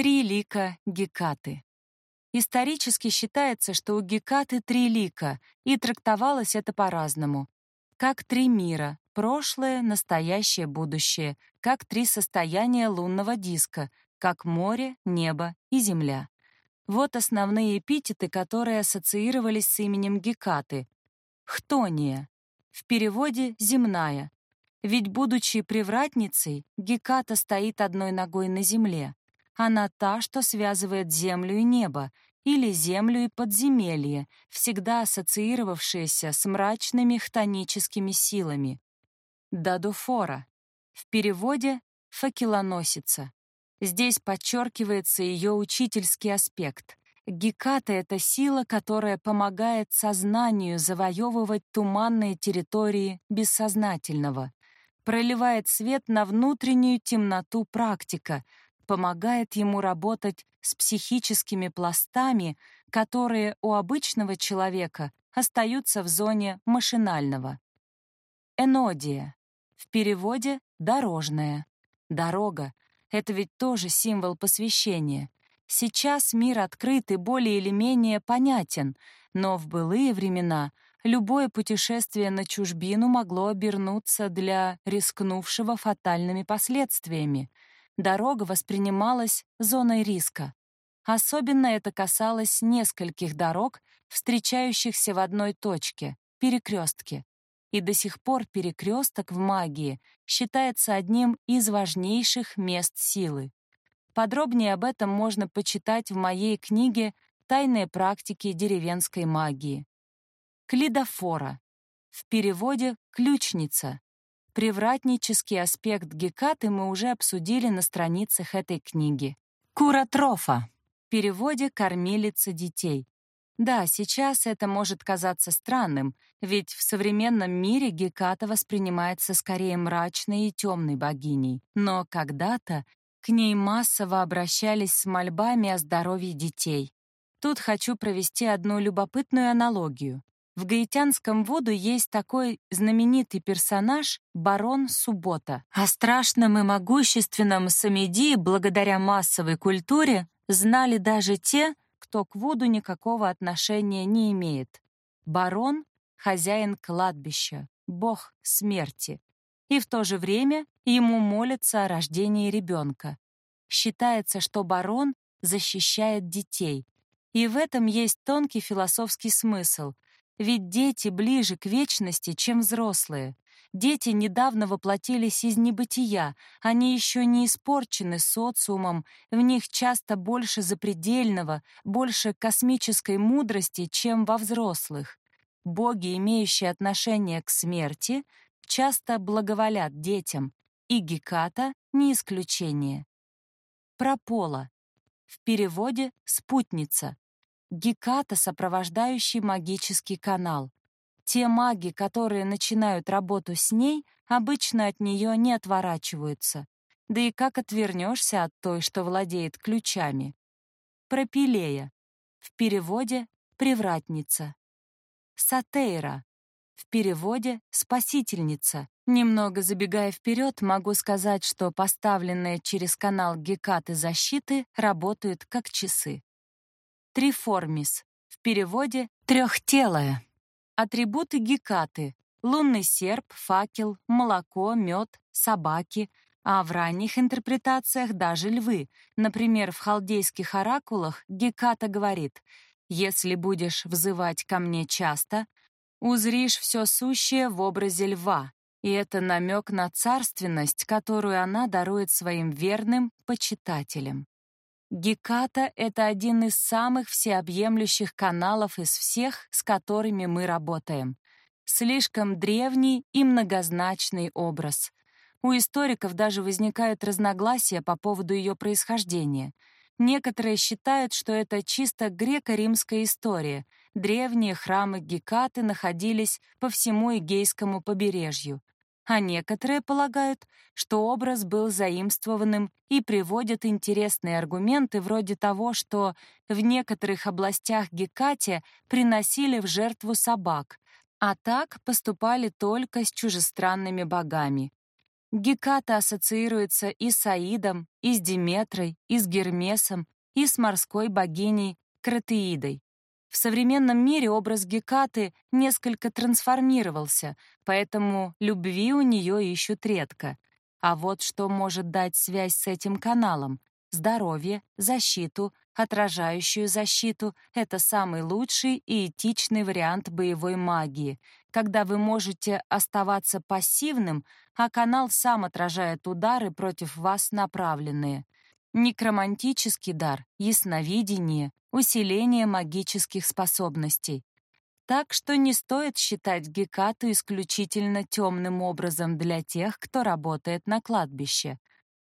Три лика Гекаты. Исторически считается, что у Гекаты три лика, и трактовалось это по-разному. Как три мира — прошлое, настоящее, будущее, как три состояния лунного диска, как море, небо и земля. Вот основные эпитеты, которые ассоциировались с именем Гекаты. Хтония. В переводе «земная». Ведь, будучи привратницей, Геката стоит одной ногой на земле. Она та, что связывает землю и небо, или землю и подземелье, всегда ассоциировавшиеся с мрачными хтоническими силами. Дадуфора. В переводе «факелоносица». Здесь подчеркивается ее учительский аспект. Геката — это сила, которая помогает сознанию завоевывать туманные территории бессознательного, проливает свет на внутреннюю темноту практика, помогает ему работать с психическими пластами, которые у обычного человека остаются в зоне машинального. Энодия. В переводе «дорожная». Дорога — это ведь тоже символ посвящения. Сейчас мир открыт и более или менее понятен, но в былые времена любое путешествие на чужбину могло обернуться для рискнувшего фатальными последствиями — дорога воспринималась зоной риска. Особенно это касалось нескольких дорог, встречающихся в одной точке — перекрестке. И до сих пор перекресток в магии считается одним из важнейших мест силы. Подробнее об этом можно почитать в моей книге «Тайные практики деревенской магии». Клидофора. В переводе «ключница». Привратнический аспект Гекаты мы уже обсудили на страницах этой книги. Куратрофа. В переводе «кормилица детей». Да, сейчас это может казаться странным, ведь в современном мире Геката воспринимается скорее мрачной и темной богиней. Но когда-то к ней массово обращались с мольбами о здоровье детей. Тут хочу провести одну любопытную аналогию. В гаитянском воду есть такой знаменитый персонаж барон Суббота. О страшном и могущественном Самеди благодаря массовой культуре знали даже те, кто к воду никакого отношения не имеет. Барон — хозяин кладбища, бог смерти. И в то же время ему молятся о рождении ребенка. Считается, что барон защищает детей. И в этом есть тонкий философский смысл — ведь дети ближе к вечности, чем взрослые. Дети недавно воплотились из небытия, они еще не испорчены социумом, в них часто больше запредельного, больше космической мудрости, чем во взрослых. Боги, имеющие отношение к смерти, часто благоволят детям, и Геката — не исключение. Пропола. В переводе «спутница», Геката, сопровождающий магический канал. Те маги, которые начинают работу с ней, обычно от нее не отворачиваются. Да и как отвернешься от той, что владеет ключами? Пропилея. В переводе «привратница». Сатейра. В переводе «спасительница». Немного забегая вперед, могу сказать, что поставленные через канал Гекаты защиты работают как часы. Триформис, в переводе «трехтелая». Атрибуты Гекаты — лунный серп, факел, молоко, мед, собаки, а в ранних интерпретациях даже львы. Например, в халдейских оракулах Геката говорит «Если будешь взывать ко мне часто, узришь все сущее в образе льва». И это намек на царственность, которую она дарует своим верным почитателям. Геката — это один из самых всеобъемлющих каналов из всех, с которыми мы работаем. Слишком древний и многозначный образ. У историков даже возникают разногласия по поводу ее происхождения. Некоторые считают, что это чисто греко-римская история. Древние храмы Гекаты находились по всему Эгейскому побережью а некоторые полагают, что образ был заимствованным и приводят интересные аргументы вроде того, что в некоторых областях Гекате приносили в жертву собак, а так поступали только с чужестранными богами. Геката ассоциируется и с Аидом, и с Диметрой, и с Гермесом, и с морской богиней Кратеидой. В современном мире образ Гекаты несколько трансформировался, поэтому любви у нее ищут редко. А вот что может дать связь с этим каналом? Здоровье, защиту, отражающую защиту — это самый лучший и этичный вариант боевой магии, когда вы можете оставаться пассивным, а канал сам отражает удары против вас направленные. Некромантический дар, ясновидение, усиление магических способностей. Так что не стоит считать Гекату исключительно темным образом для тех, кто работает на кладбище.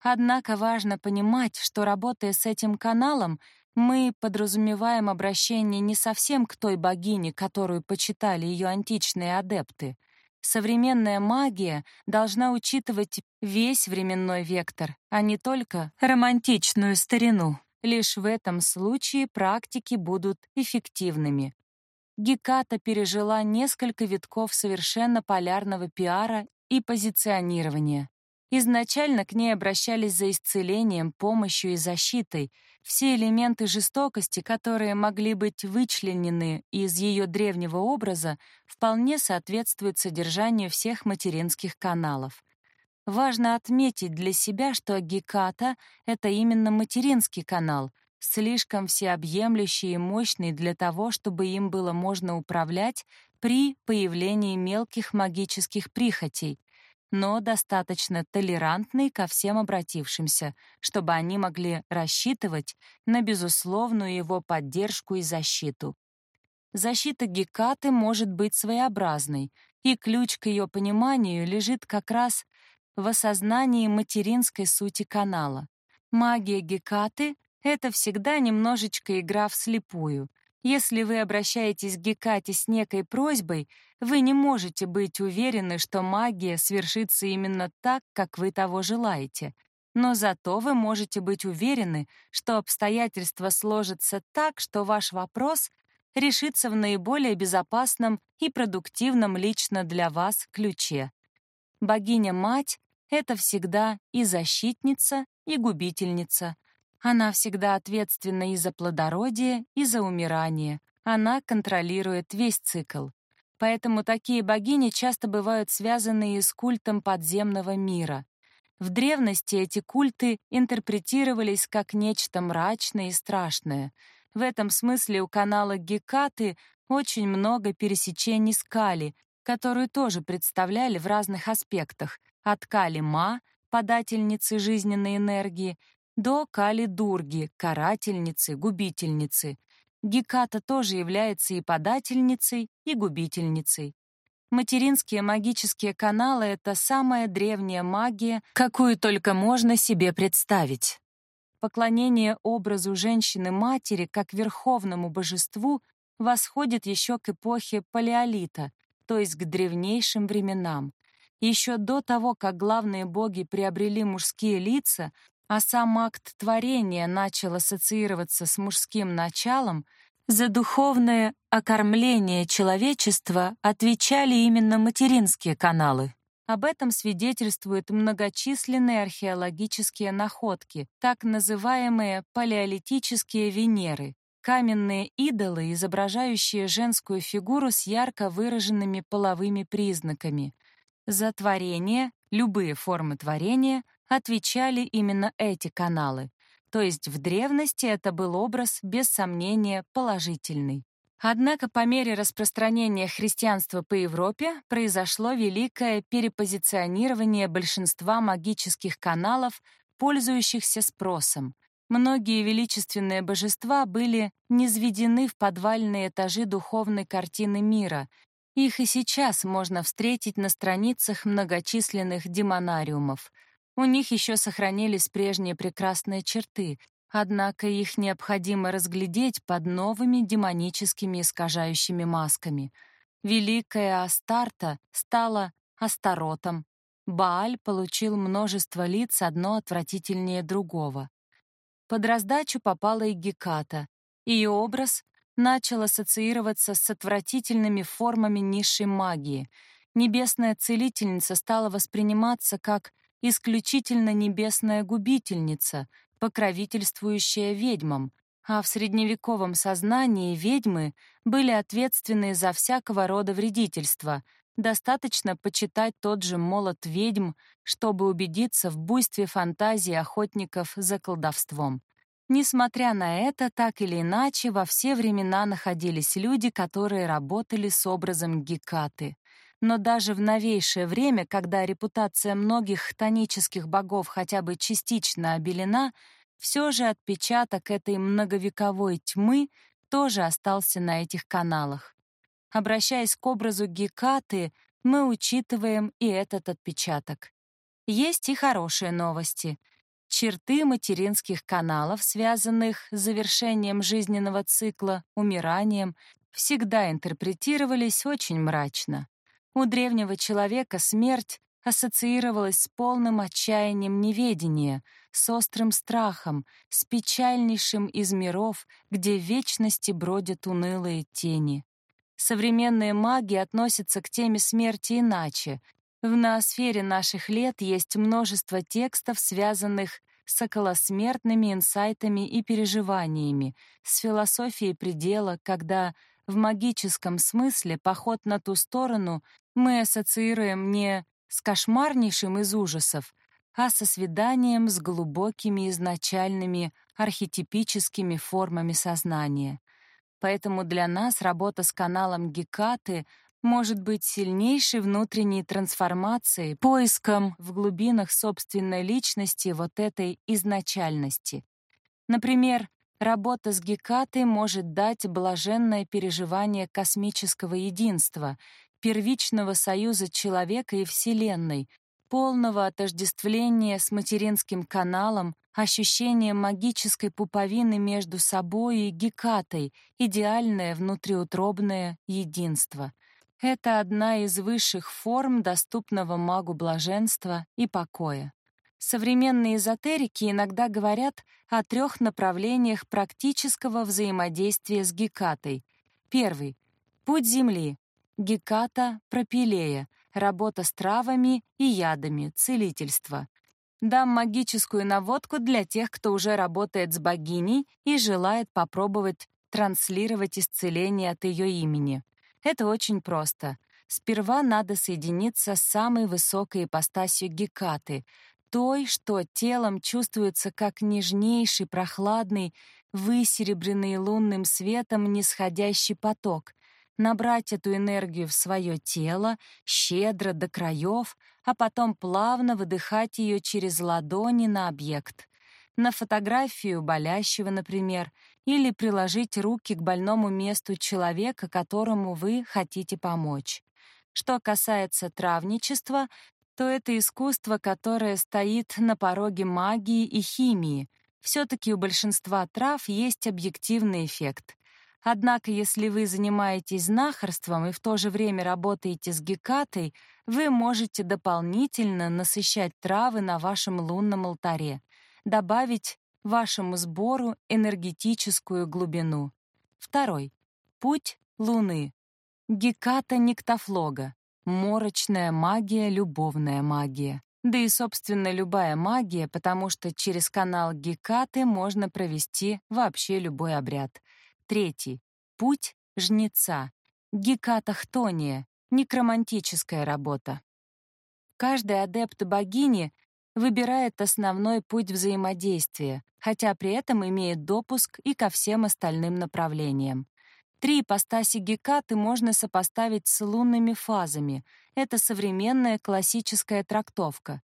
Однако важно понимать, что работая с этим каналом, мы подразумеваем обращение не совсем к той богине, которую почитали ее античные адепты. Современная магия должна учитывать весь временной вектор, а не только романтичную старину. Лишь в этом случае практики будут эффективными. Геката пережила несколько витков совершенно полярного пиара и позиционирования. Изначально к ней обращались за исцелением, помощью и защитой. Все элементы жестокости, которые могли быть вычленены из ее древнего образа, вполне соответствуют содержанию всех материнских каналов. Важно отметить для себя, что Геката — это именно материнский канал, слишком всеобъемлющий и мощный для того, чтобы им было можно управлять при появлении мелких магических прихотей, но достаточно толерантный ко всем обратившимся, чтобы они могли рассчитывать на безусловную его поддержку и защиту. Защита Гекаты может быть своеобразной, и ключ к ее пониманию лежит как раз в осознании материнской сути канала. Магия Гекаты — это всегда немножечко игра вслепую. Если вы обращаетесь к Гекате с некой просьбой, вы не можете быть уверены, что магия свершится именно так, как вы того желаете. Но зато вы можете быть уверены, что обстоятельства сложатся так, что ваш вопрос решится в наиболее безопасном и продуктивном лично для вас ключе. Богиня-мать это всегда и защитница, и губительница. Она всегда ответственна и за плодородие, и за умирание. Она контролирует весь цикл. Поэтому такие богини часто бывают связаны и с культом подземного мира. В древности эти культы интерпретировались как нечто мрачное и страшное. В этом смысле у канала Гекаты очень много пересечений с Кали, которую тоже представляли в разных аспектах, от Кали-Ма, подательницы жизненной энергии, до Кали-Дурги, карательницы, губительницы. Геката тоже является и подательницей, и губительницей. Материнские магические каналы — это самая древняя магия, какую только можно себе представить. Поклонение образу женщины-матери как верховному божеству восходит еще к эпохе Палеолита, то есть к древнейшим временам. Еще до того, как главные боги приобрели мужские лица, а сам акт творения начал ассоциироваться с мужским началом, за духовное окормление человечества отвечали именно материнские каналы. Об этом свидетельствуют многочисленные археологические находки, так называемые палеолитические Венеры, каменные идолы, изображающие женскую фигуру с ярко выраженными половыми признаками — за творение, любые формы творения, отвечали именно эти каналы. То есть в древности это был образ, без сомнения, положительный. Однако по мере распространения христианства по Европе произошло великое перепозиционирование большинства магических каналов, пользующихся спросом. Многие величественные божества были низведены в подвальные этажи духовной картины мира, их и сейчас можно встретить на страницах многочисленных демонариумов. У них еще сохранились прежние прекрасные черты, однако их необходимо разглядеть под новыми демоническими искажающими масками. Великая Астарта стала Астаротом. Бааль получил множество лиц, одно отвратительнее другого. Под раздачу попала и Геката. Ее образ начал ассоциироваться с отвратительными формами низшей магии. небесная целительница стала восприниматься как исключительно небесная губительница, покровительствующая ведьмам, а в средневековом сознании ведьмы были ответственны за всякого рода вредительство. Достаточно почитать тот же молот ведьм, чтобы убедиться в буйстве фантазии охотников за колдовством. Несмотря на это, так или иначе, во все времена находились люди, которые работали с образом Гекаты. Но даже в новейшее время, когда репутация многих хтонических богов хотя бы частично обелена, все же отпечаток этой многовековой тьмы тоже остался на этих каналах. Обращаясь к образу Гекаты, мы учитываем и этот отпечаток. Есть и хорошие новости. Черты материнских каналов, связанных с завершением жизненного цикла, умиранием, всегда интерпретировались очень мрачно. У древнего человека смерть ассоциировалась с полным отчаянием неведения, с острым страхом, с печальнейшим из миров, где в вечности бродят унылые тени. Современные маги относятся к теме смерти иначе. В ноосфере наших лет есть множество текстов, связанных с околосмертными инсайтами и переживаниями, с философией предела, когда в магическом смысле поход на ту сторону мы ассоциируем не с кошмарнейшим из ужасов, а со свиданием с глубокими изначальными архетипическими формами сознания. Поэтому для нас работа с каналом Гекаты может быть сильнейшей внутренней трансформацией, поиском в глубинах собственной личности вот этой изначальности. Например, работа с Гекатой может дать блаженное переживание космического единства, первичного союза человека и Вселенной, полного отождествления с материнским каналом, ощущение магической пуповины между собой и Гекатой, идеальное внутриутробное единство. Это одна из высших форм доступного магу блаженства и покоя. Современные эзотерики иногда говорят о трех направлениях практического взаимодействия с Гекатой. Первый — путь Земли, Геката пропилея, работа с травами и ядами, целительство. Дам магическую наводку для тех, кто уже работает с богиней и желает попробовать транслировать исцеление от ее имени. Это очень просто. Сперва надо соединиться с самой высокой ипостасью Гекаты, той, что телом чувствуется как нежнейший, прохладный, высеребренный лунным светом нисходящий поток, набрать эту энергию в свое тело, щедро до краев, а потом плавно выдыхать ее через ладони на объект. На фотографию болящего, например, или приложить руки к больному месту человека, которому вы хотите помочь. Что касается травничества, то это искусство, которое стоит на пороге магии и химии. Все-таки у большинства трав есть объективный эффект. Однако, если вы занимаетесь знахарством и в то же время работаете с гекатой, вы можете дополнительно насыщать травы на вашем лунном алтаре, добавить вашему сбору энергетическую глубину. Второй. Путь Луны. Геката Никтофлога. Морочная магия, любовная магия. Да и, собственно, любая магия, потому что через канал Гекаты можно провести вообще любой обряд — Третий. Путь жнеца. Гекатахтония. Некромантическая работа. Каждый адепт богини выбирает основной путь взаимодействия, хотя при этом имеет допуск и ко всем остальным направлениям. Три ипостаси Гекаты можно сопоставить с лунными фазами. Это современная классическая трактовка.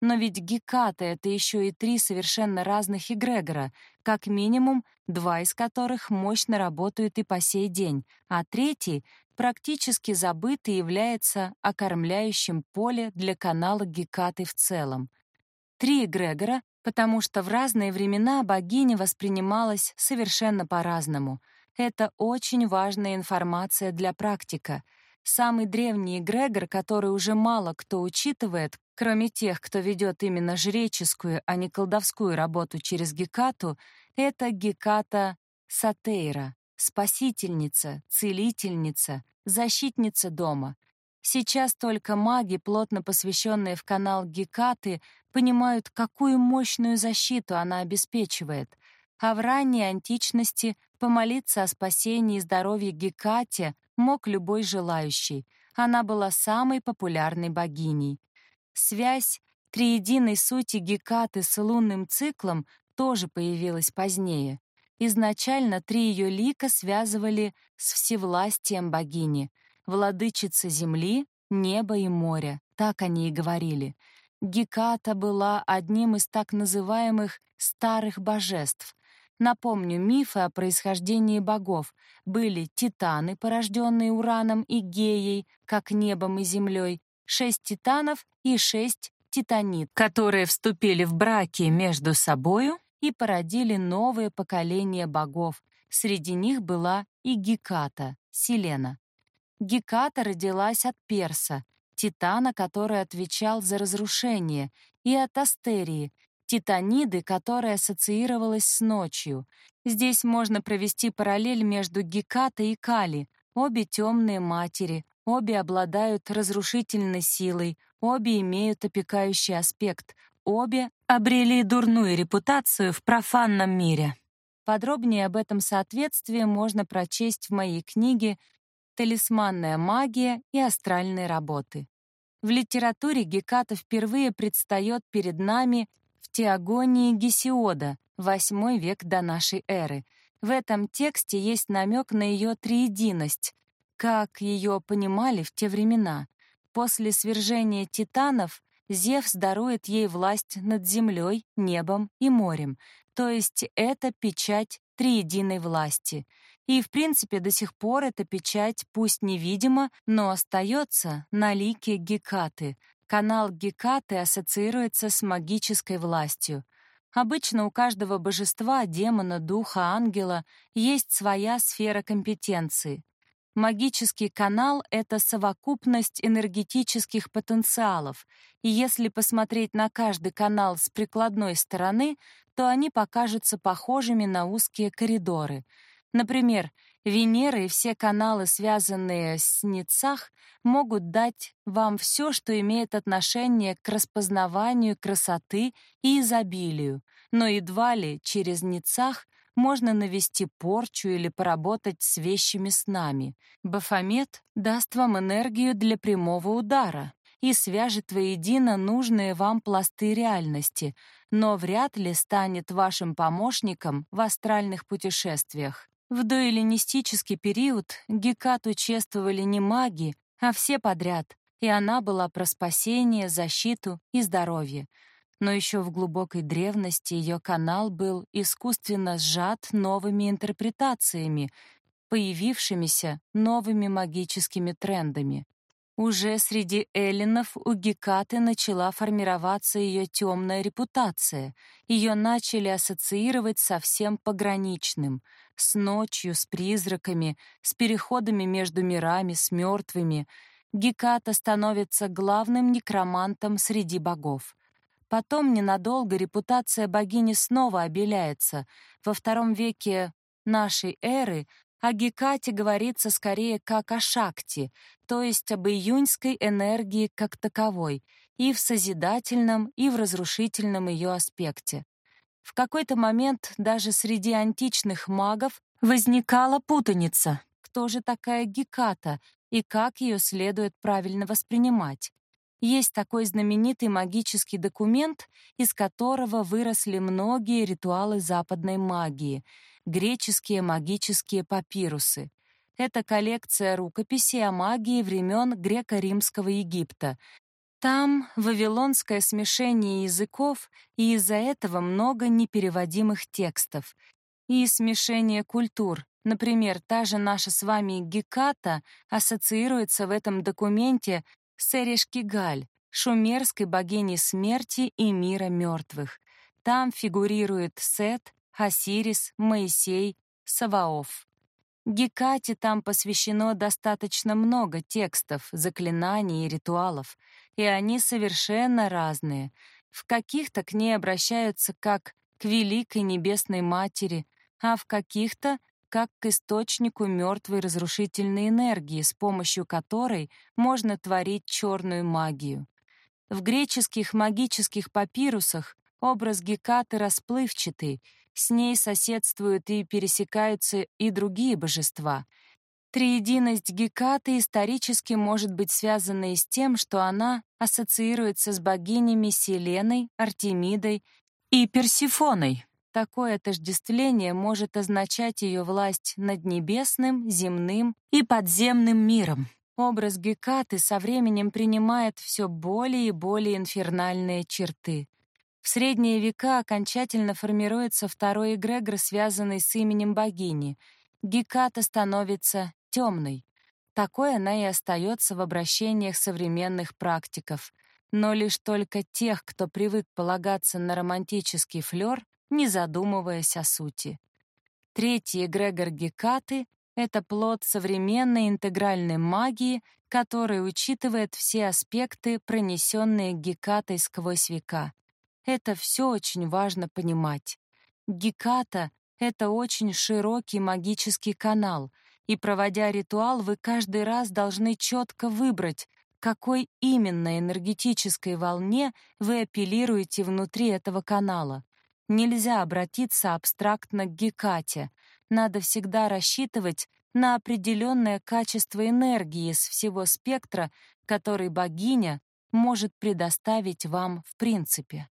Но ведь Геката — это еще и три совершенно разных эгрегора, как минимум два из которых мощно работают и по сей день, а третий практически забыт и является окормляющим поле для канала Гекаты в целом. Три эгрегора, потому что в разные времена богиня воспринималась совершенно по-разному. Это очень важная информация для практика — Самый древний эгрегор, который уже мало кто учитывает, кроме тех, кто ведет именно жреческую, а не колдовскую работу через Гекату, это Геката Сатейра, спасительница, целительница, защитница дома. Сейчас только маги, плотно посвященные в канал Гекаты, понимают, какую мощную защиту она обеспечивает. А в ранней античности помолиться о спасении и здоровье Гекате мог любой желающий. Она была самой популярной богиней. Связь триединой сути Гекаты с лунным циклом тоже появилась позднее. Изначально три ее лика связывали с всевластием богини, владычица земли, неба и моря, так они и говорили. Геката была одним из так называемых «старых божеств». Напомню, мифы о происхождении богов были титаны, порожденные Ураном и Геей, как небом и землей, шесть титанов и шесть титанит, которые вступили в браки между собою и породили новое поколение богов. Среди них была и Геката, Селена. Геката родилась от Перса, Титана, который отвечал за разрушение, и от Астерии, Титаниды, которая ассоциировалась с ночью. Здесь можно провести параллель между Гекатой и Кали. Обе темные матери, обе обладают разрушительной силой, обе имеют опекающий аспект, обе обрели дурную репутацию в профанном мире. Подробнее об этом соответствии можно прочесть в моей книге «Талисманная магия и астральные работы». В литературе Геката впервые предстает перед нами Теогонии Гесиода, VIII век до нашей эры. В этом тексте есть намек на ее триединость, как ее понимали в те времена. После свержения титанов Зевс дарует ей власть над землей, небом и морем, то есть это печать триединой власти. И, в принципе, до сих пор эта печать, пусть невидима, но остается на лике Гекаты. Канал Гекаты ассоциируется с магической властью. Обычно у каждого божества, демона, духа, ангела есть своя сфера компетенции. Магический канал — это совокупность энергетических потенциалов, и если посмотреть на каждый канал с прикладной стороны, то они покажутся похожими на узкие коридоры. Например, Венера и все каналы, связанные с Ницах, могут дать вам все, что имеет отношение к распознаванию красоты и изобилию, но едва ли через Ницах — можно навести порчу или поработать с вещими снами. Бафомет даст вам энергию для прямого удара и свяжет воедино нужные вам пласты реальности, но вряд ли станет вашим помощником в астральных путешествиях. В доэллинистический период Гекату чествовали не маги, а все подряд, и она была про спасение, защиту и здоровье но еще в глубокой древности ее канал был искусственно сжат новыми интерпретациями, появившимися новыми магическими трендами. Уже среди эллинов у Гекаты начала формироваться ее темная репутация. Ее начали ассоциировать со всем пограничным, с ночью, с призраками, с переходами между мирами, с мертвыми. Геката становится главным некромантом среди богов. Потом ненадолго репутация богини снова обеляется. Во втором веке нашей эры о Гекате говорится скорее как о Шакти, то есть об июньской энергии как таковой, и в созидательном, и в разрушительном ее аспекте. В какой-то момент даже среди античных магов возникала путаница. Кто же такая Геката и как ее следует правильно воспринимать? Есть такой знаменитый магический документ, из которого выросли многие ритуалы западной магии — греческие магические папирусы. Это коллекция рукописей о магии времен греко-римского Египта. Там вавилонское смешение языков, и из-за этого много непереводимых текстов. И смешение культур. Например, та же наша с вами Геката ассоциируется в этом документе Серешкигаль, шумерской богини смерти и мира мертвых. Там фигурирует Сет, Осирис, Моисей, Саваоф. Гекате там посвящено достаточно много текстов, заклинаний и ритуалов, и они совершенно разные. В каких-то к ней обращаются как к великой небесной матери, а в каких-то как к источнику мертвой разрушительной энергии, с помощью которой можно творить черную магию. В греческих магических папирусах образ Гекаты расплывчатый, с ней соседствуют и пересекаются и другие божества. Триединость Гекаты исторически может быть связана и с тем, что она ассоциируется с богинями Селеной, Артемидой и Персифоной. Такое отождествление может означать ее власть над небесным, земным и подземным миром. Образ Гекаты со временем принимает все более и более инфернальные черты. Средние века окончательно формируется второй эгрегор, связанный с именем богини. Геката становится темной. Такой она и остается в обращениях современных практиков. Но лишь только тех, кто привык полагаться на романтический флёр, не задумываясь о сути. Третий эгрегор Гекаты — это плод современной интегральной магии, который учитывает все аспекты, пронесенные Гекатой сквозь века. Это все очень важно понимать. Геката — это очень широкий магический канал, и, проводя ритуал, вы каждый раз должны четко выбрать, какой именно энергетической волне вы апеллируете внутри этого канала. Нельзя обратиться абстрактно к Гекате. Надо всегда рассчитывать на определенное качество энергии из всего спектра, который богиня может предоставить вам в принципе.